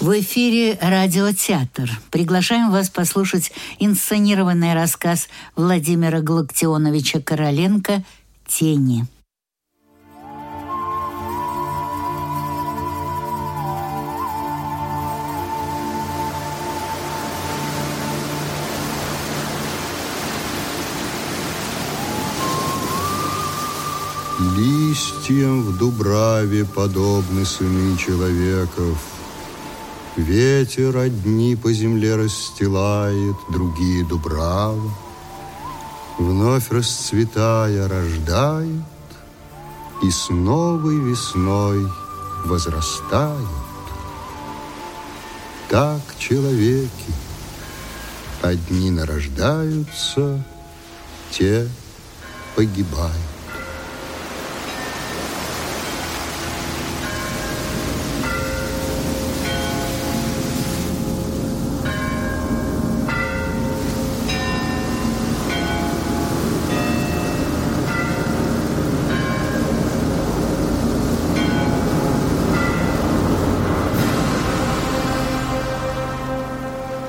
В эфире радиотеатр. Приглашаем вас послушать инсценированный рассказ Владимира Галактионовича Короленко «Тени». Листьям в дубраве подобны сыны человеков. Ветер одни по земле расстилает, другие дубрава. Вновь расцветая рождает и с новой весной возрастает. Так человеки одни нарождаются, те погибают.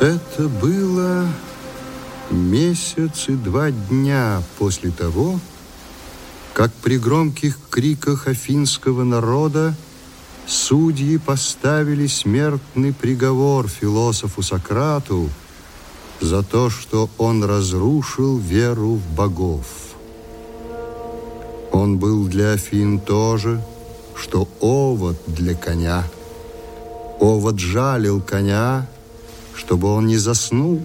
Это было месяц и два дня после того, как при громких криках афинского народа судьи поставили смертный приговор философу Сократу за то, что он разрушил веру в богов. Он был для Афин тоже, что овод для коня. Овод жалил коня, чтобы он не заснул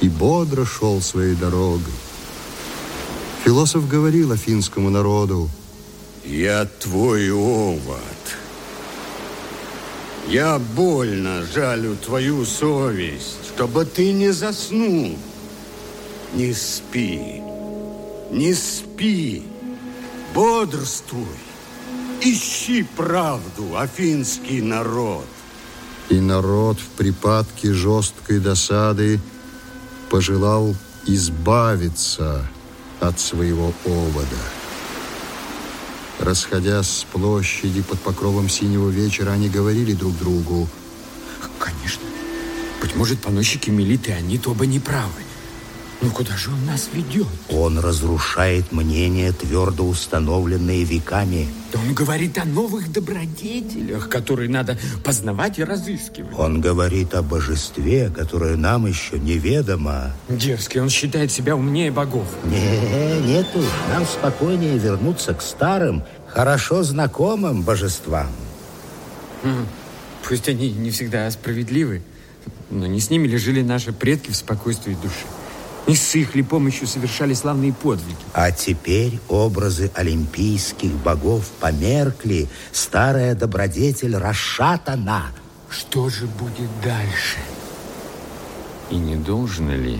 и бодро шел своей дорогой. Философ говорил афинскому народу, «Я твой овод. Я больно жалю твою совесть, чтобы ты не заснул. Не спи, не спи, бодрствуй, ищи правду, афинский народ». И народ в припадке жесткой досады пожелал избавиться от своего овода. Расходясь с площади под покровом синего вечера, они говорили друг другу. Конечно. Быть может, поносчики Мелиты, они оба неправы. Ну куда же он нас ведет? Он разрушает мнения, твердо установленные веками. Да он говорит о новых добродетелях, которые надо познавать и разыскивать. Он говорит о божестве, которое нам еще неведомо. Дерзкий, он считает себя умнее богов. Не, нет уж, нам спокойнее вернуться к старым, хорошо знакомым божествам. Пусть они не всегда справедливы, но не с ними ли жили наши предки в спокойствии души. Не с их ли помощью совершали славные подвиги. А теперь образы олимпийских богов померкли, старая добродетель расшатана. Что же будет дальше? И не должно ли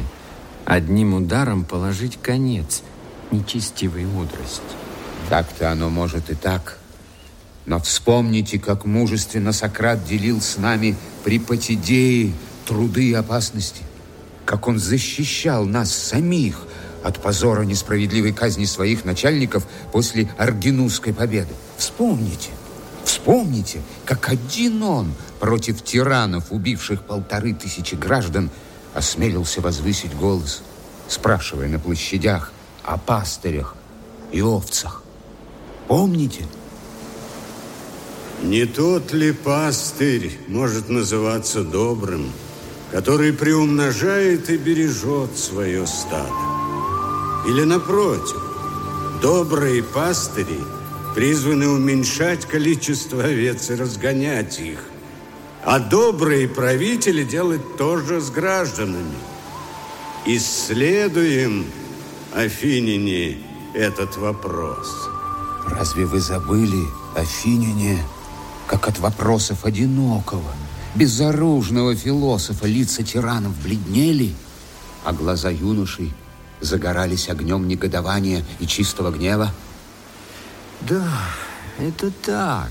одним ударом положить конец нечестивой мудрости? Так-то оно может и так. Но вспомните, как мужественно Сократ делил с нами при Патидее труды и опасности как он защищал нас самих от позора несправедливой казни своих начальников после Аргинусской победы. Вспомните, вспомните, как один он против тиранов, убивших полторы тысячи граждан, осмелился возвысить голос, спрашивая на площадях о пастырях и овцах. Помните? Не тот ли пастырь может называться добрым, который приумножает и бережет свое стадо. Или напротив, добрые пастыри призваны уменьшать количество овец и разгонять их, а добрые правители делать то же с гражданами. Исследуем, Афиняне, этот вопрос. Разве вы забыли, Афиняне, как от вопросов одинокого – безоружного философа лица тиранов бледнели, а глаза юношей загорались огнем негодования и чистого гнева? Да, это так.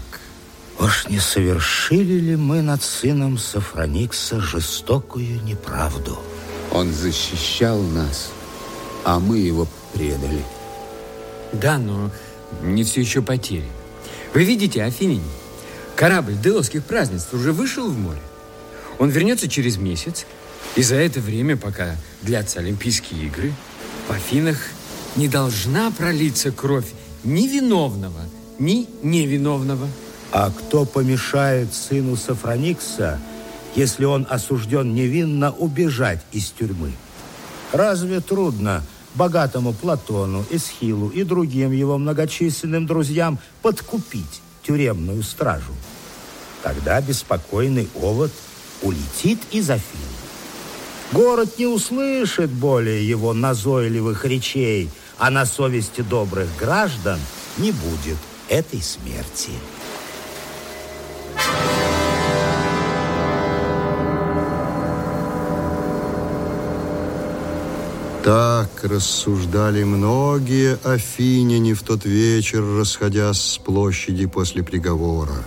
Уж не совершили ли мы над сыном Сафроникса жестокую неправду? Он защищал нас, а мы его предали. Да, но не все еще потери. Вы видите, Афиняне, Корабль Деловских празднеств уже вышел в море. Он вернется через месяц, и за это время, пока длятся Олимпийские игры, в Афинах не должна пролиться кровь ни виновного, ни невиновного. А кто помешает сыну Сафроникса, если он осужден невинно убежать из тюрьмы? Разве трудно богатому Платону, Эсхилу и другим его многочисленным друзьям подкупить тюремную стражу? Тогда беспокойный овод улетит из Афин. Город не услышит более его назойливых речей, а на совести добрых граждан не будет этой смерти. Так рассуждали многие афиняне в тот вечер, расходясь с площади после приговора.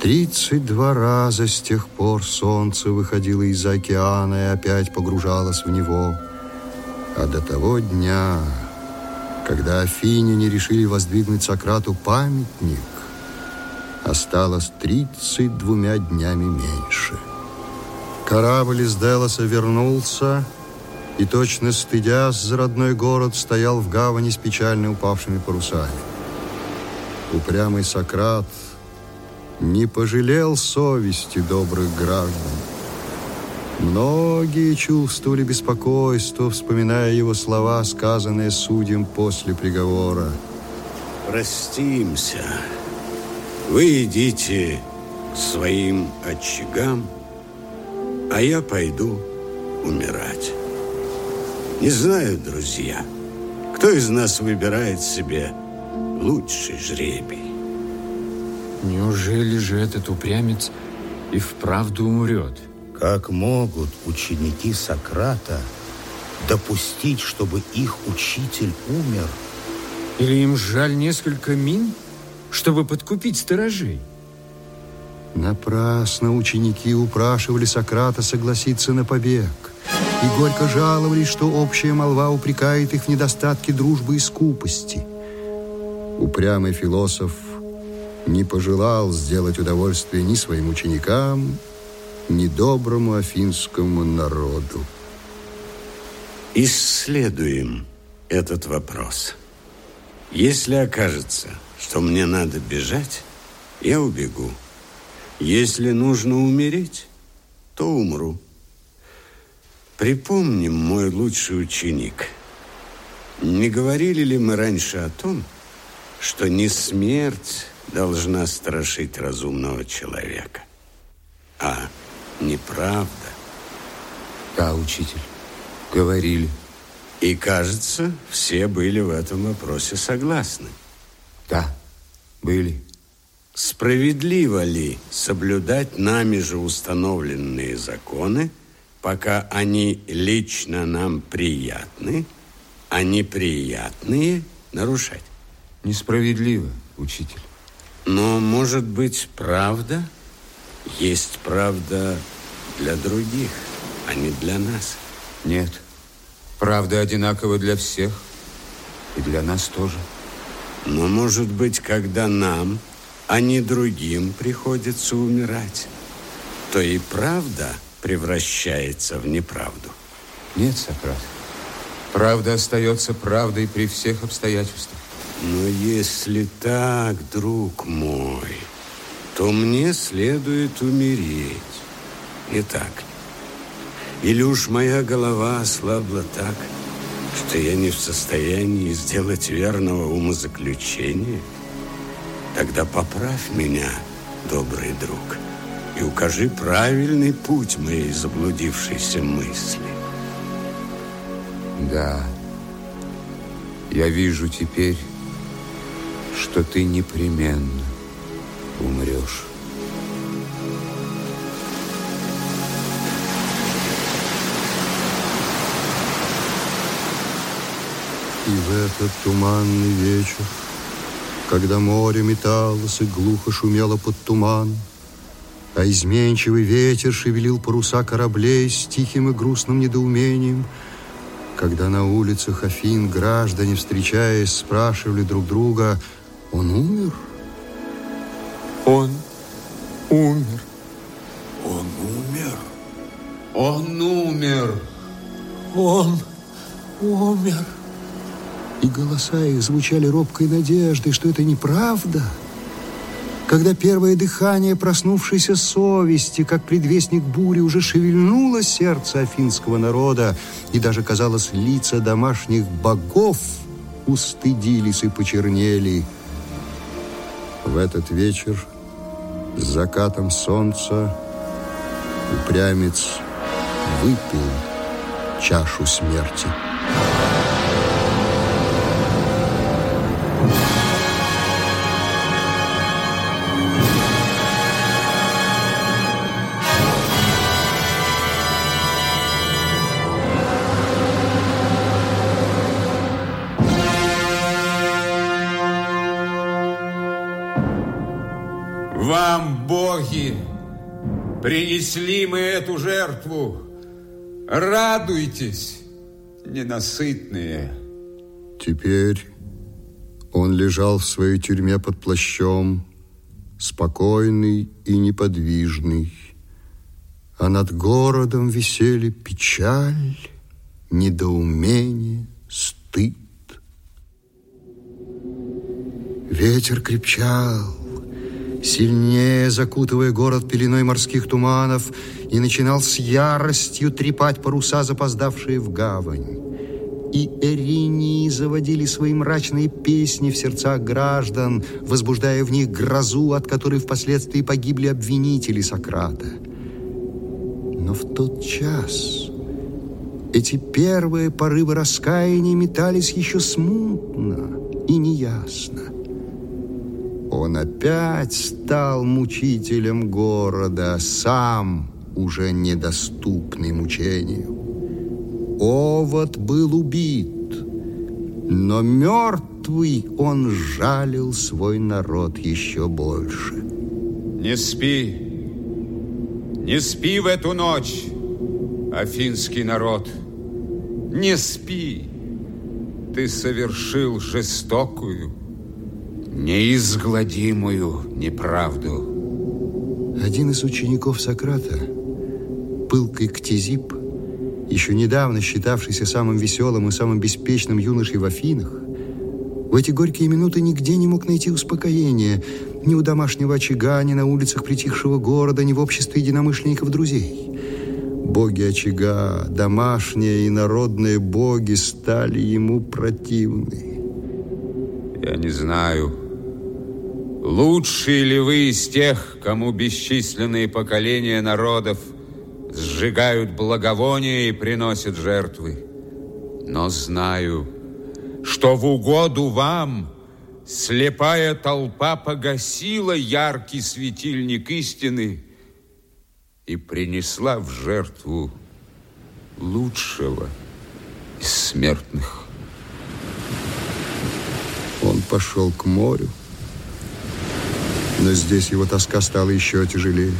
Тридцать два раза с тех пор солнце выходило из океана и опять погружалось в него. А до того дня, когда афиняне решили воздвигнуть Сократу памятник, осталось тридцать двумя днями меньше. Корабль из Делоса вернулся, и, точно стыдясь за родной город, стоял в гавани с печально упавшими парусами. Упрямый Сократ не пожалел совести добрых граждан. Многие чувствовали беспокойство, вспоминая его слова, сказанные судьям после приговора. Простимся. Вы идите к своим очагам, а я пойду умирать. Не знаю, друзья, кто из нас выбирает себе лучший жребий. Неужели же этот упрямец и вправду умрет? Как могут ученики Сократа допустить, чтобы их учитель умер? Или им жаль несколько мин, чтобы подкупить сторожей? Напрасно ученики упрашивали Сократа согласиться на побег и горько жаловались, что общая молва упрекает их в недостатке дружбы и скупости. Упрямый философ не пожелал сделать удовольствие ни своим ученикам, ни доброму афинскому народу. Исследуем этот вопрос. Если окажется, что мне надо бежать, я убегу. Если нужно умереть, то умру. Припомним, мой лучший ученик. Не говорили ли мы раньше о том, что не смерть должна страшить разумного человека, а неправда? Да, учитель, говорили. И, кажется, все были в этом вопросе согласны. Да, были. Справедливо ли соблюдать нами же установленные законы, пока они лично нам приятны, а неприятные нарушать. Несправедливо, учитель. Но, может быть, правда есть правда для других, а не для нас. Нет, правда одинакова для всех, и для нас тоже. Но, может быть, когда нам, а не другим приходится умирать, то и правда – превращается в неправду. Нет, Сократ. Правда остается правдой при всех обстоятельствах. Но если так, друг мой, то мне следует умереть. Не так Или уж моя голова ослабла так, что я не в состоянии сделать верного умозаключения? Тогда поправь меня, добрый друг и укажи правильный путь моей заблудившейся мысли. Да, я вижу теперь, что ты непременно умрешь. И в этот туманный вечер, когда море металось и глухо шумело под туманом, а изменчивый ветер шевелил паруса кораблей с тихим и грустным недоумением, когда на улицах Афин граждане, встречаясь, спрашивали друг друга, «Он умер?» «Он умер. Он умер. Он умер. Он умер. И голоса их звучали робкой надеждой, что это неправда. Когда первое дыхание проснувшейся совести, как предвестник бури, уже шевельнуло сердце афинского народа, и даже, казалось, лица домашних богов устыдились и почернели. В этот вечер с закатом солнца упрямец выпил чашу смерти. Вам, боги, принесли мы эту жертву. Радуйтесь, ненасытные. Теперь он лежал в своей тюрьме под плащом, спокойный и неподвижный, а над городом висели печаль, недоумение, стыд. Ветер крепчал, сильнее закутывая город пеленой морских туманов, и начинал с яростью трепать паруса, запоздавшие в гавань. И Эринии заводили свои мрачные песни в сердцах граждан, возбуждая в них грозу, от которой впоследствии погибли обвинители Сократа. Но в тот час эти первые порывы раскаяния метались еще смутно и неясно. Он опять стал мучителем города, сам уже недоступный мучению. Овод был убит, но мертвый он жалил свой народ еще больше. Не спи, не спи в эту ночь, афинский народ. Не спи. Ты совершил жестокую, неизгладимую неправду. Один из учеников Сократа, пылкой Ктизип, еще недавно считавшийся самым веселым и самым беспечным юношей в Афинах, в эти горькие минуты нигде не мог найти успокоения ни у домашнего очага, ни на улицах притихшего города, ни в обществе единомышленников друзей. Боги очага, домашние и народные боги стали ему противны. Я не знаю, лучшие ли вы из тех, кому бесчисленные поколения народов сжигают благовония и приносят жертвы. Но знаю, что в угоду вам слепая толпа погасила яркий светильник истины и принесла в жертву лучшего из смертных. Он пошел к морю, но здесь его тоска стала еще тяжелее.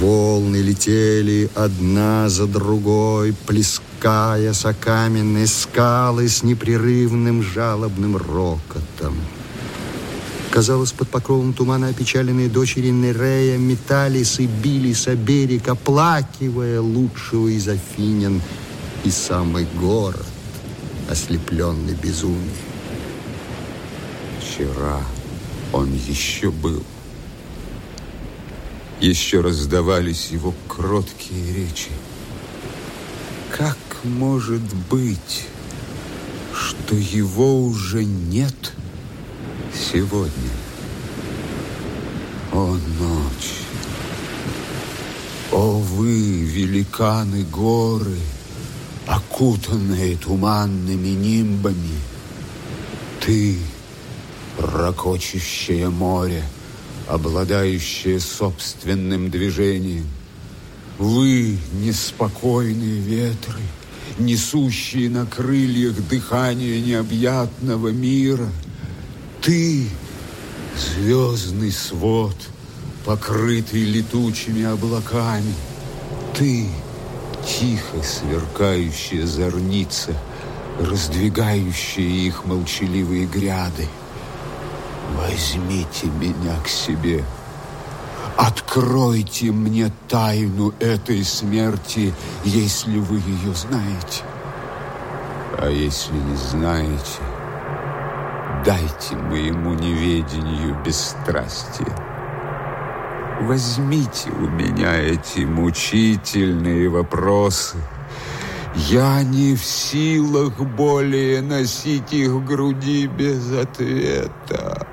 Волны летели одна за другой, плескаясь о каменные скалы с непрерывным жалобным рокотом. Казалось, под покровом тумана опечаленные дочери Нерея метались и бились о берег, оплакивая лучшего из Афинян и самый город, ослепленный безумием. Вчера он еще был. Еще раздавались его кроткие речи. Как может быть, что его уже нет сегодня? О, ночь! О, вы, великаны горы, окутанные туманными нимбами! Ты, ракочущее море, обладающее собственным движением. Вы, неспокойные ветры, несущие на крыльях дыхание необъятного мира. Ты, звездный свод, покрытый летучими облаками. Ты, тихо сверкающая зорница, раздвигающая их молчаливые гряды. Возьмите меня к себе. Откройте мне тайну этой смерти, если вы ее знаете. А если не знаете, дайте моему неведению бесстрастие. Возьмите у меня эти мучительные вопросы. Я не в силах более носить их в груди без ответа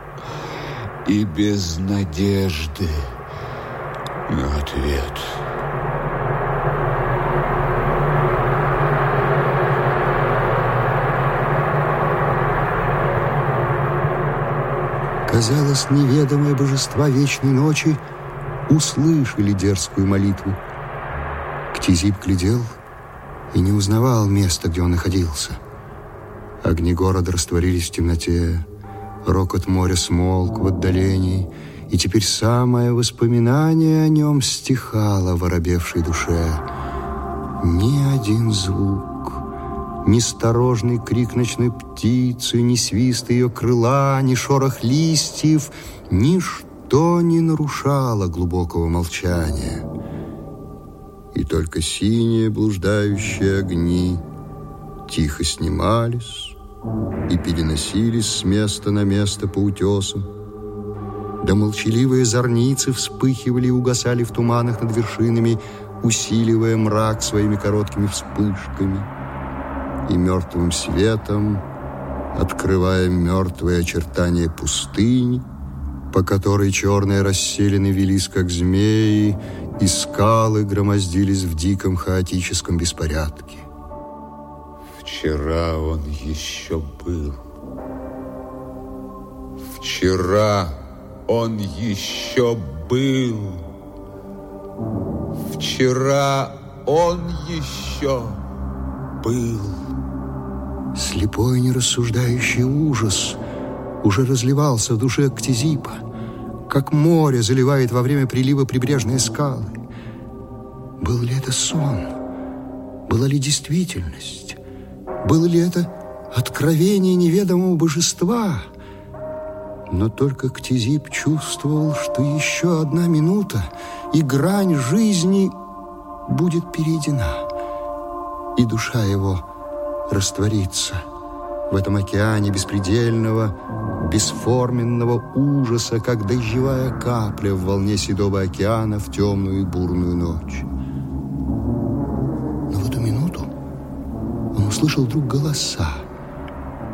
и без надежды на ответ. Казалось, неведомые божества вечной ночи услышали дерзкую молитву. Ктизип глядел и не узнавал места, где он находился. Огни города растворились в темноте, рокот моря смолк в отдалении, и теперь самое воспоминание о нем стихало в оробевшей душе. Ни один звук, ни сторожный крик ночной птицы, ни свист ее крыла, ни шорох листьев, ничто не нарушало глубокого молчания. И только синие блуждающие огни тихо снимались и переносились с места на место по утесам, да молчаливые зорницы вспыхивали и угасали в туманах над вершинами, усиливая мрак своими короткими вспышками и мертвым светом, открывая мертвые очертания пустыни, по которой черные расселены велись, как змеи, и скалы громоздились в диком хаотическом беспорядке. Вчера он еще был. Вчера он еще был. Вчера он еще был. Слепой нерассуждающий ужас уже разливался в душе Ктизипа, как море заливает во время прилива прибрежные скалы. Был ли это сон? Была ли действительность? Было ли это откровение неведомого божества – но только Ктизип чувствовал, что еще одна минута, и грань жизни будет перейдена, и душа его растворится в этом океане беспредельного, бесформенного ужаса, как дождевая капля в волне седого океана в темную и бурную ночь. Услышал вдруг голоса,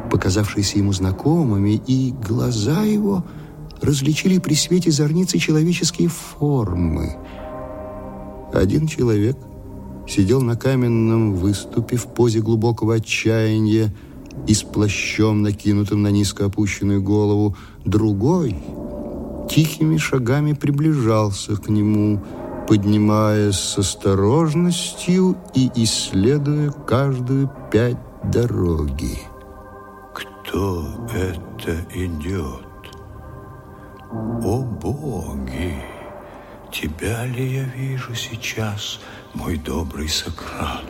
показавшиеся ему знакомыми, и глаза его различили при свете зорницы человеческие формы. Один человек сидел на каменном выступе в позе глубокого отчаяния и с плащом, накинутым на низко опущенную голову. Другой тихими шагами приближался к нему, поднимаясь с осторожностью и исследуя каждую пять дороги. Кто это идет? О боги! Тебя ли я вижу сейчас, мой добрый Сократ?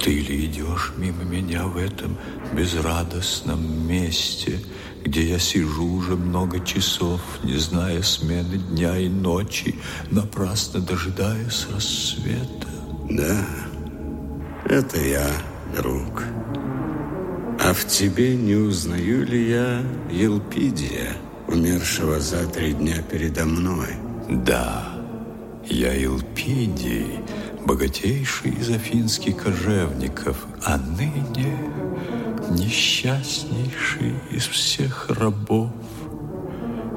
Ты ли идешь мимо меня в этом безрадостном месте, где я сижу уже много часов, не зная смены дня и ночи, напрасно дожидаясь рассвета? Да, это я, друг. А в тебе не узнаю ли я Елпидия, умершего за три дня передо мной? Да, я Елпидий, богатейший из афинских кожевников, а ныне несчастнейший из всех рабов.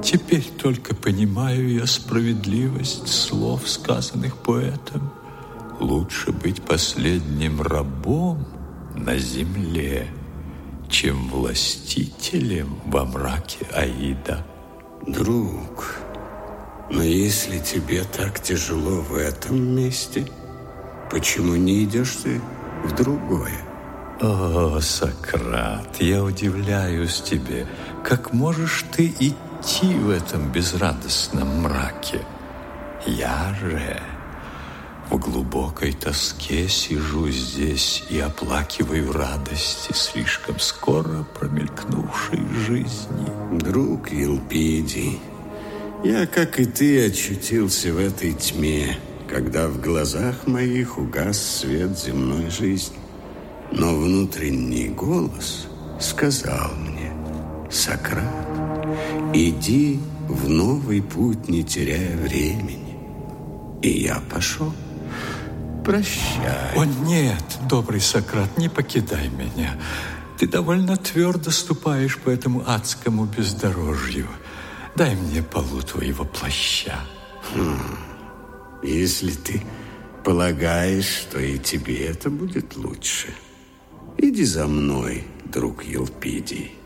Теперь только понимаю я справедливость слов, сказанных поэтом. Лучше быть последним рабом на земле, чем властителем во мраке Аида. Друг, но если тебе так тяжело в этом месте, почему не идешь ты в другое? О, Сократ, я удивляюсь тебе, как можешь ты идти в этом безрадостном мраке? Я же в глубокой тоске сижу здесь и оплакиваю радости слишком скоро промелькнувшей жизни. Друг Елпидий, Я, как и ты, очутился в этой тьме, когда в глазах моих угас свет земной жизни. Но внутренний голос сказал мне, Сократ, иди в новый путь, не теряя времени. И я пошел. Прощай. О, нет, добрый Сократ, не покидай меня. Ты довольно твердо ступаешь по этому адскому бездорожью. Дай мне полу твоего плаща. Хм. Если ты полагаешь, что и тебе это будет лучше, иди за мной, друг Елпидий.